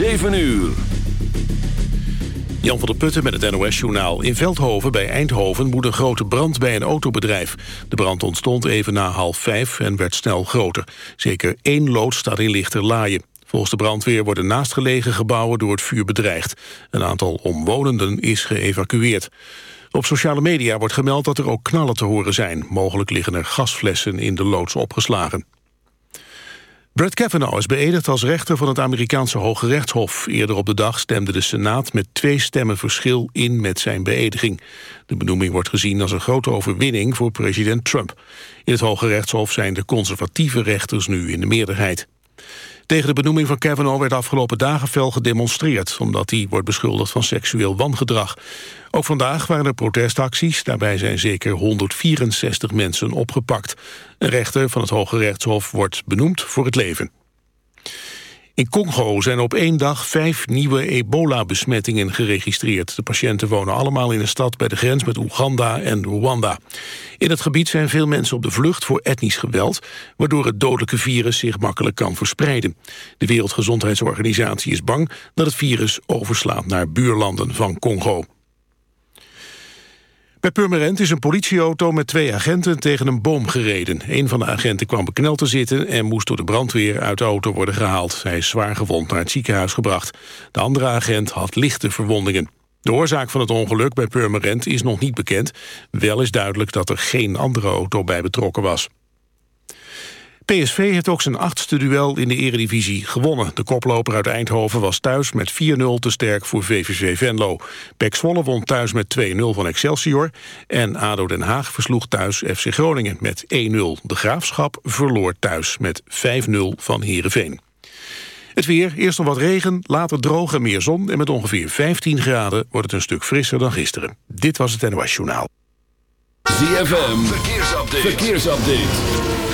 7 uur. Jan van der Putten met het NOS-journaal. In Veldhoven bij Eindhoven moet een grote brand bij een autobedrijf. De brand ontstond even na half vijf en werd snel groter. Zeker één lood staat in lichter laaien. Volgens de brandweer worden naastgelegen gebouwen door het vuur bedreigd. Een aantal omwonenden is geëvacueerd. Op sociale media wordt gemeld dat er ook knallen te horen zijn. Mogelijk liggen er gasflessen in de loods opgeslagen. Brett Kavanaugh is beëdigd als rechter van het Amerikaanse Hoge Rechtshof. Eerder op de dag stemde de Senaat met twee stemmen verschil in met zijn beëdiging. De benoeming wordt gezien als een grote overwinning voor president Trump. In het Hoge Rechtshof zijn de conservatieve rechters nu in de meerderheid. Tegen de benoeming van Kavanaugh werd afgelopen dagen fel gedemonstreerd... omdat hij wordt beschuldigd van seksueel wangedrag. Ook vandaag waren er protestacties. Daarbij zijn zeker 164 mensen opgepakt. Een rechter van het Hoge Rechtshof wordt benoemd voor het leven. In Congo zijn op één dag vijf nieuwe ebola-besmettingen geregistreerd. De patiënten wonen allemaal in een stad bij de grens met Oeganda en Rwanda. In het gebied zijn veel mensen op de vlucht voor etnisch geweld... waardoor het dodelijke virus zich makkelijk kan verspreiden. De Wereldgezondheidsorganisatie is bang dat het virus overslaat naar buurlanden van Congo. Bij Purmerend is een politieauto met twee agenten tegen een boom gereden. Een van de agenten kwam bekneld te zitten en moest door de brandweer uit de auto worden gehaald. Hij is zwaar gewond naar het ziekenhuis gebracht. De andere agent had lichte verwondingen. De oorzaak van het ongeluk bij Purmerend is nog niet bekend. Wel is duidelijk dat er geen andere auto bij betrokken was. PSV heeft ook zijn achtste duel in de eredivisie gewonnen. De koploper uit Eindhoven was thuis met 4-0 te sterk voor VVV Venlo. Pek Zwolle won thuis met 2-0 van Excelsior. En ADO Den Haag versloeg thuis FC Groningen met 1-0. De Graafschap verloor thuis met 5-0 van Heerenveen. Het weer, eerst nog wat regen, later droog en meer zon... en met ongeveer 15 graden wordt het een stuk frisser dan gisteren. Dit was het NOS Journaal. ZFM, verkeersupdate. verkeersupdate.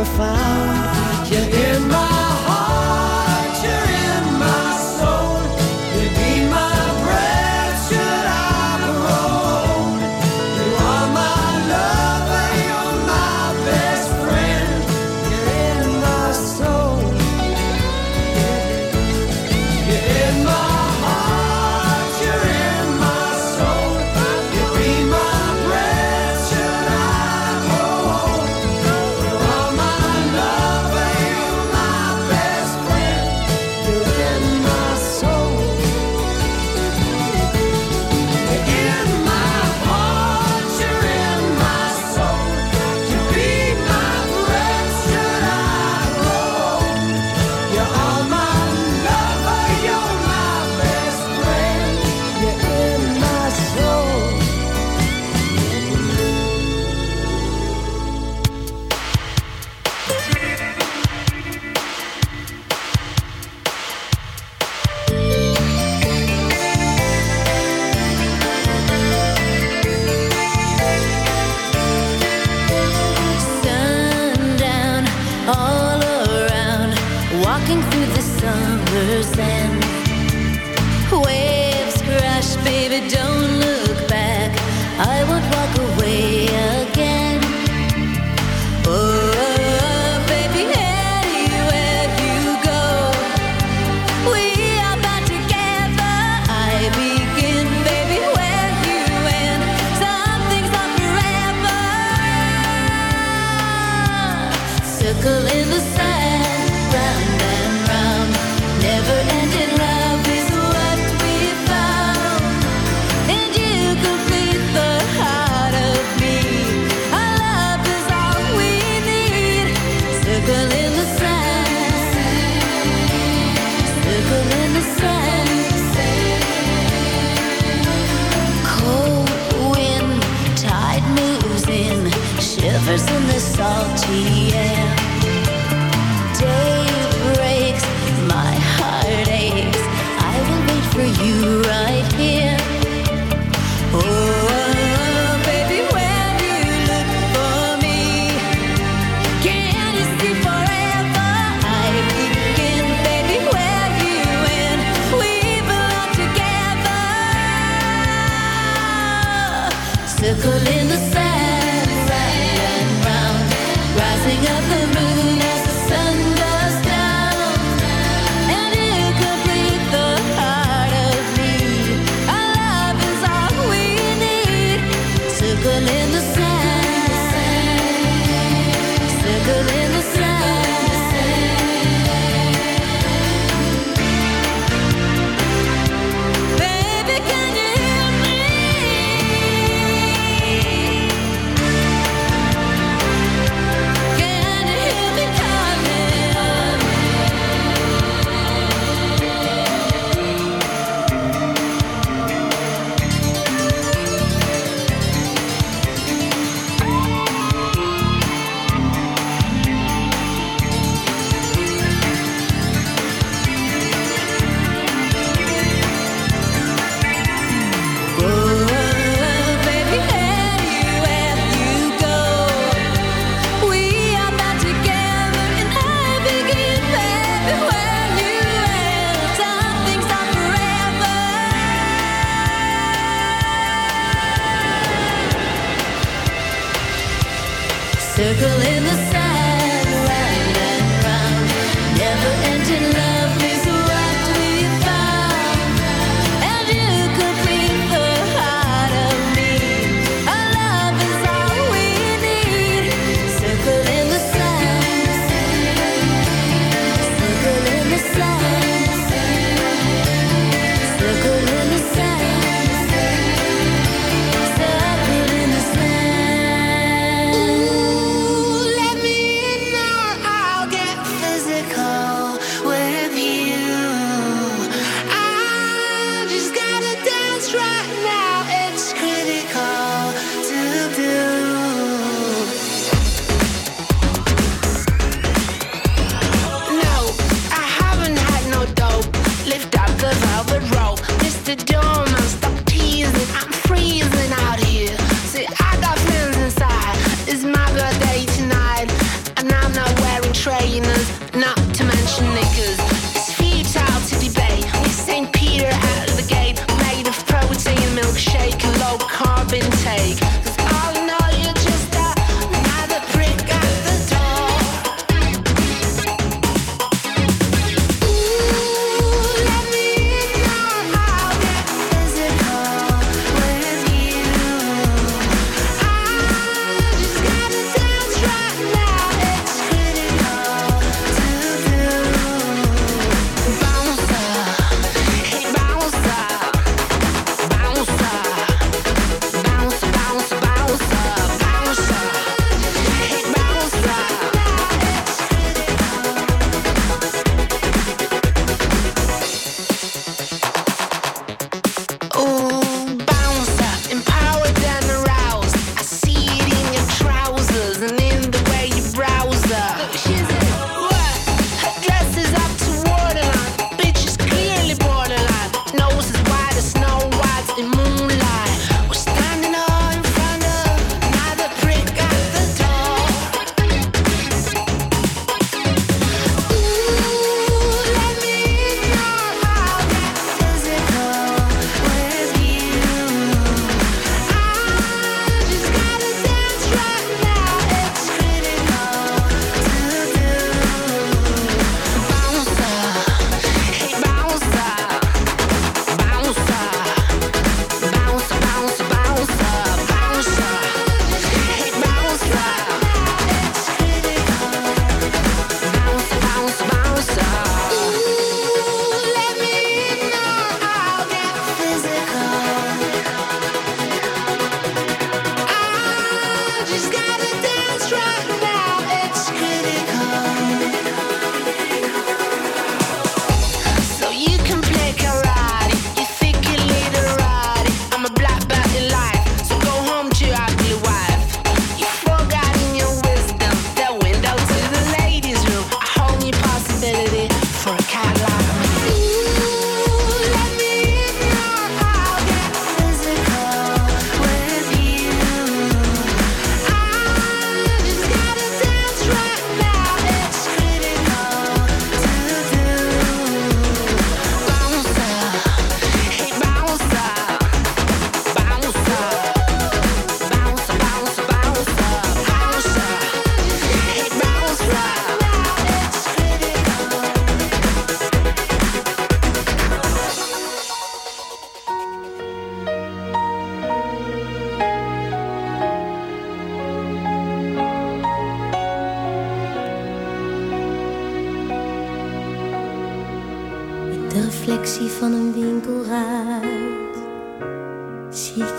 ever found.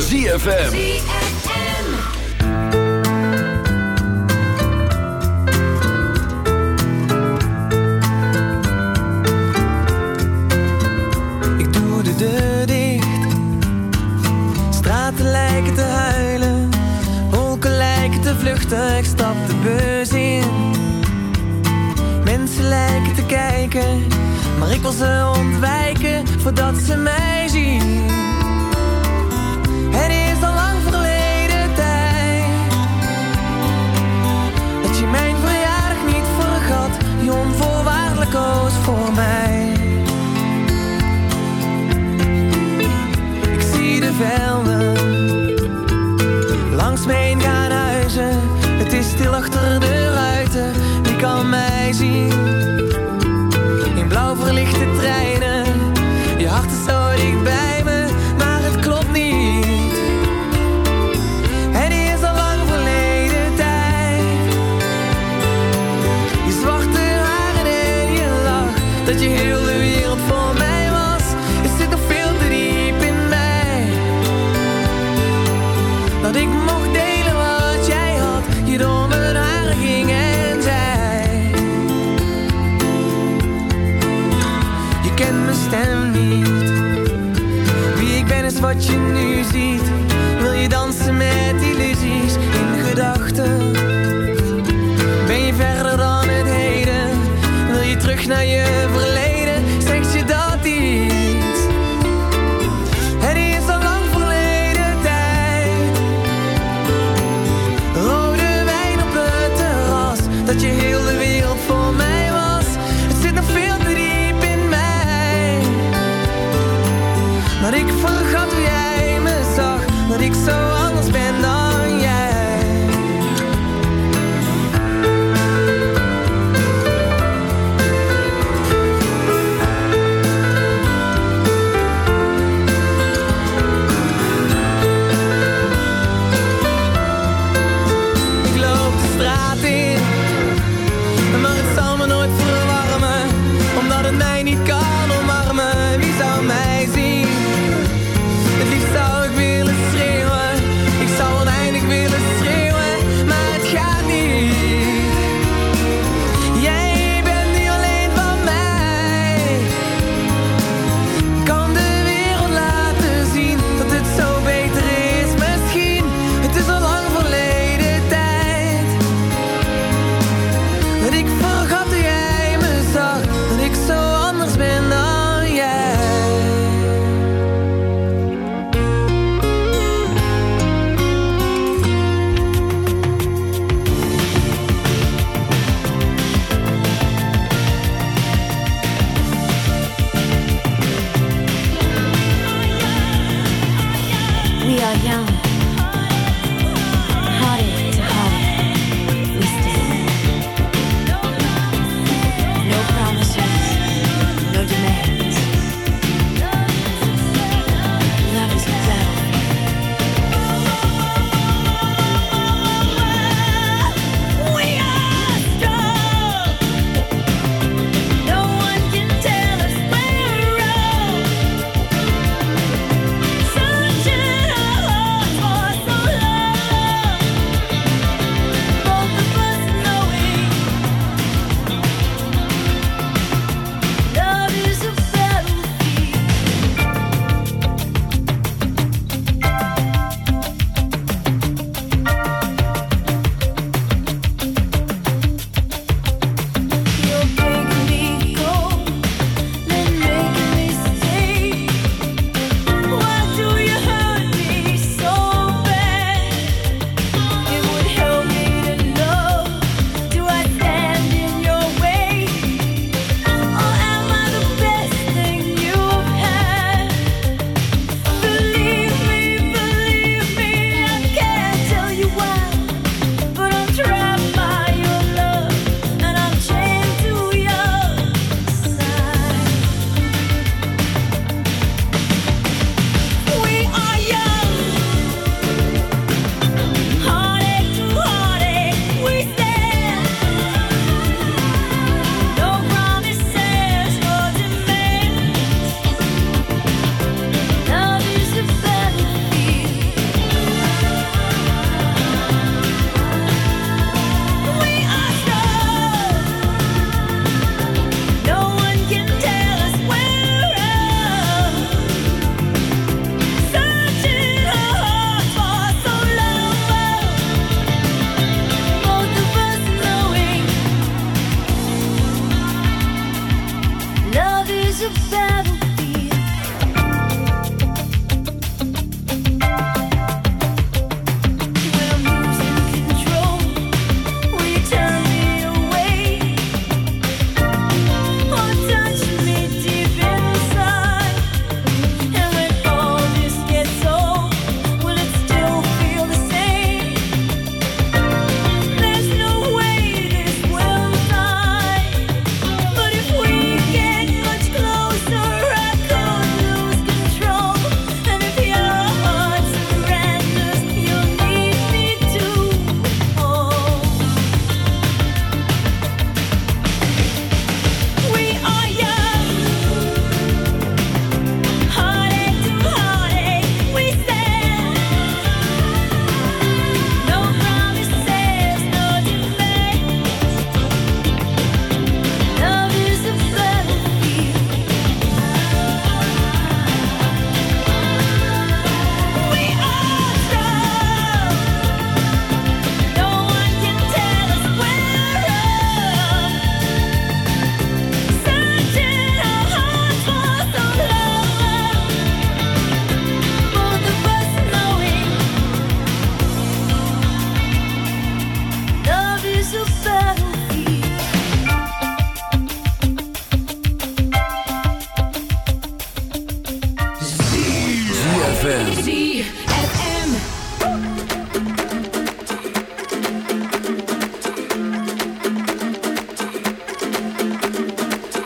van ZFM. Ik doe de deur dicht. Straten lijken te huilen. Wolken lijken te vluchten. Ik stap de bus in. Mensen lijken te kijken. Maar ik wil ze ontwijken voordat ze mij verlichte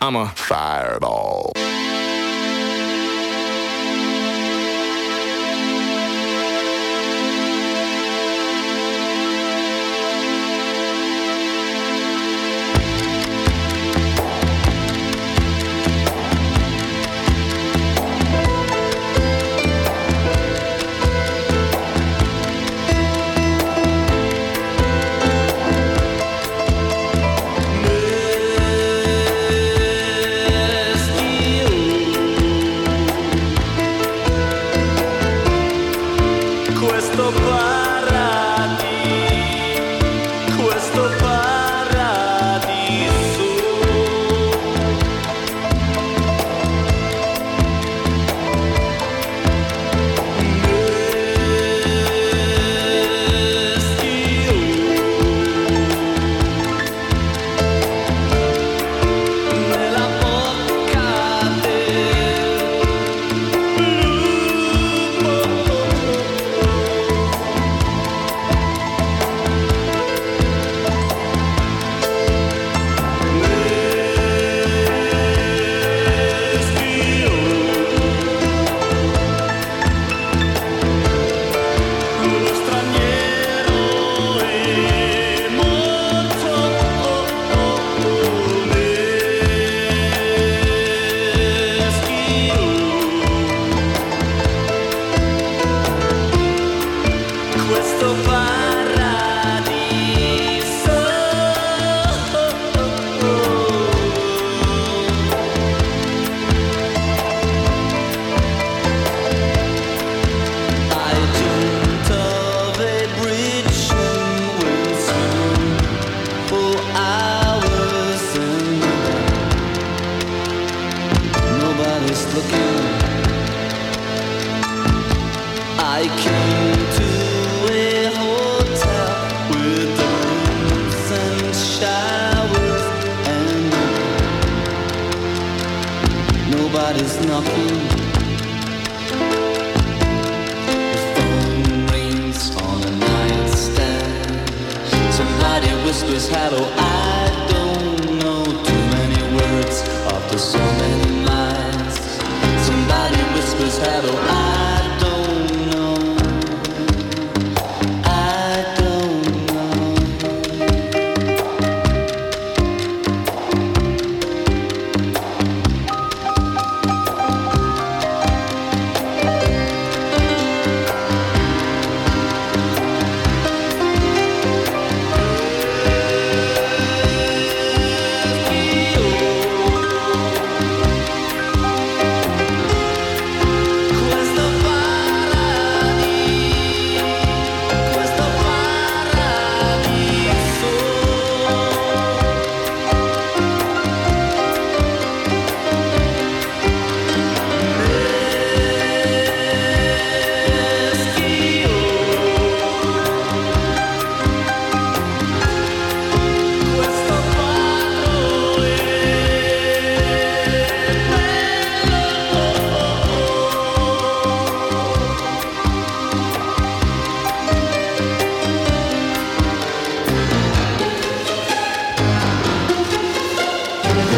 I'm a fireball. Hello. I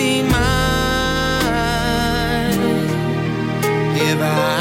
Be mine. If I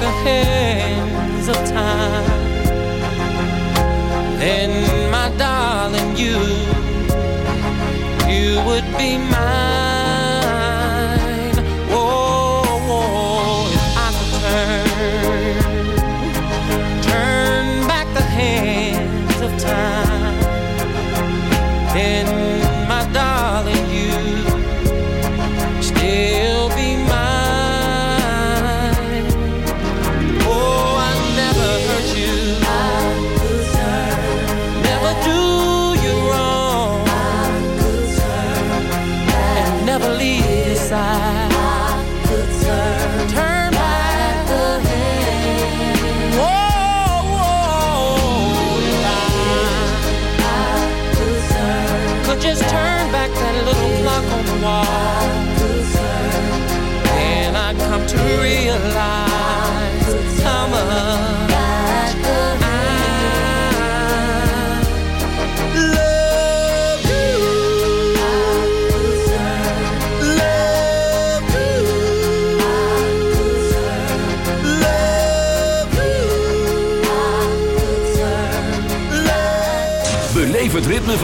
the hands of time. Then, my darling, you, you would be mine.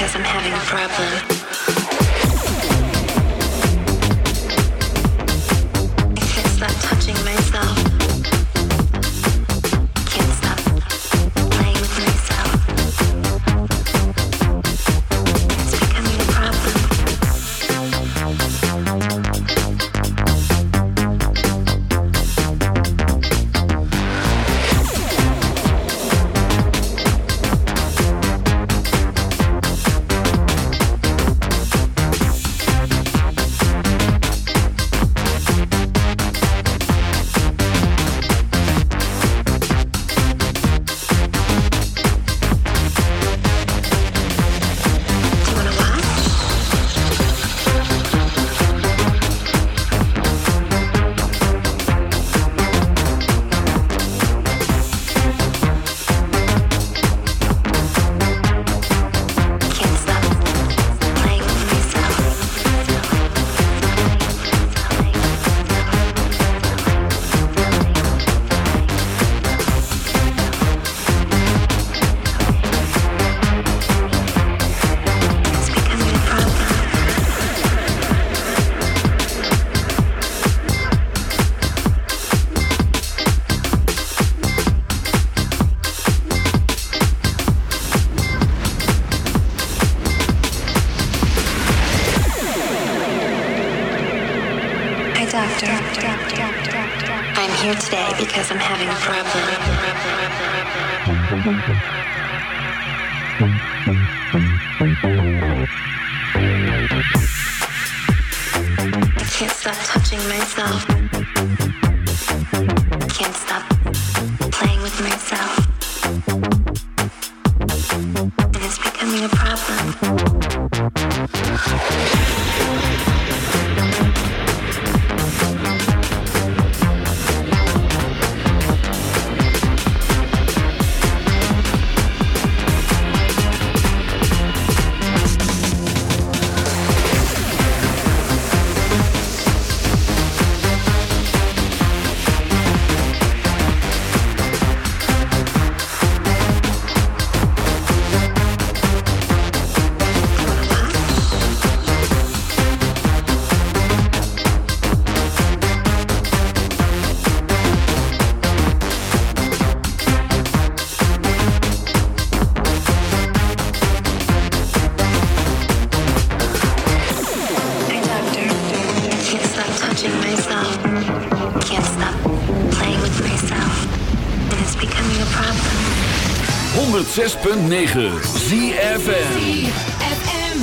Because I'm having a problem. 106.9 Zie FM Zie FM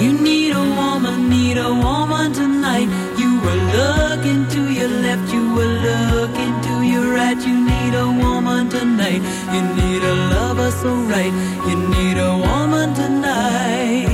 You need a woman, need a woman tonight. You will look into your left, you will look into your right. You need a woman tonight. You need a lover, so right. You need a woman tonight.